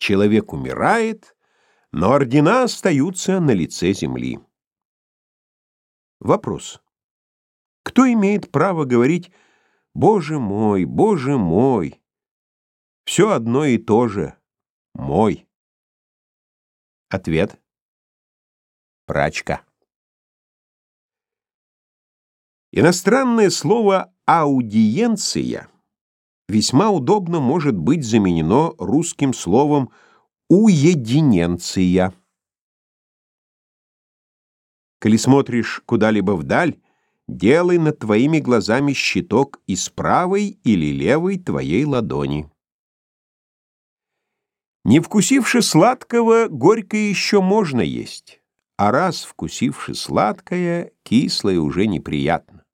Человек умирает, но ордена остаются на лице земли. Вопрос. Кто имеет право говорить «Боже мой, Боже мой»? Все одно и то же. Мой. Ответ. Прачка. Иностранное слово «аудиенция» весьма удобно может быть заменено русским словом «уединенция». Коли смотришь куда-либо вдаль, делай над твоими глазами щиток из правой или левой твоей ладони. Не вкусивши сладкого, горькое еще можно есть, а раз вкусивши сладкое, кислое уже неприятно.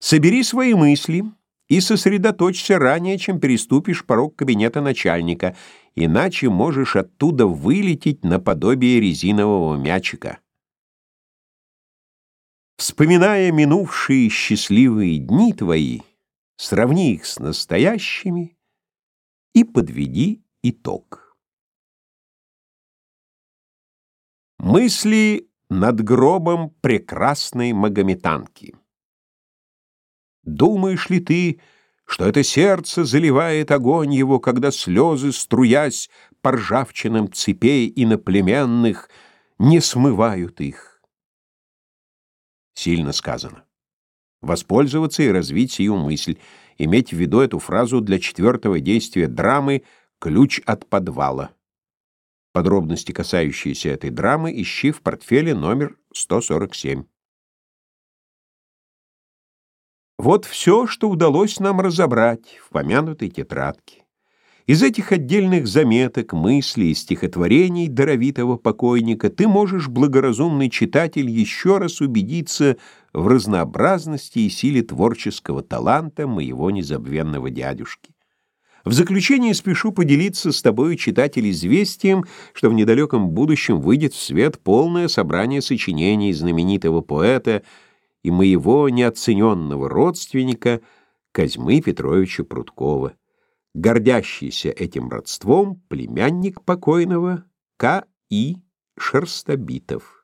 Собери свои мысли и сосредоточься ранее, чем переступишь порог кабинета начальника, иначе можешь оттуда вылететь наподобие резинового мячика. Вспоминая минувшие счастливые дни твои, сравни их с настоящими и подведи итог. Мысли над гробом прекрасной магометанки. Думаешь ли ты, что это сердце заливает огонь его, когда слезы, струясь по ржавчинам цепей иноплеменных, не смывают их? Сильно сказано. Воспользоваться и развить сию мысль, иметь в виду эту фразу для четвертого действия драмы «Ключ от подвала». Подробности, касающиеся этой драмы, ищи в портфеле номер 147. Вот все, что удалось нам разобрать в помянутой тетрадке. Из этих отдельных заметок, мыслей и стихотворений даровитого покойника ты можешь, благоразумный читатель, еще раз убедиться в разнообразности и силе творческого таланта моего незабвенного дядюшки. В заключение спешу поделиться с тобой, читатель, известием, что в недалеком будущем выйдет в свет полное собрание сочинений знаменитого поэта и моего неоцененного родственника Козьмы Петровича Прудкова гордящийся этим родством племянник покойного К. И. Шерстобитов.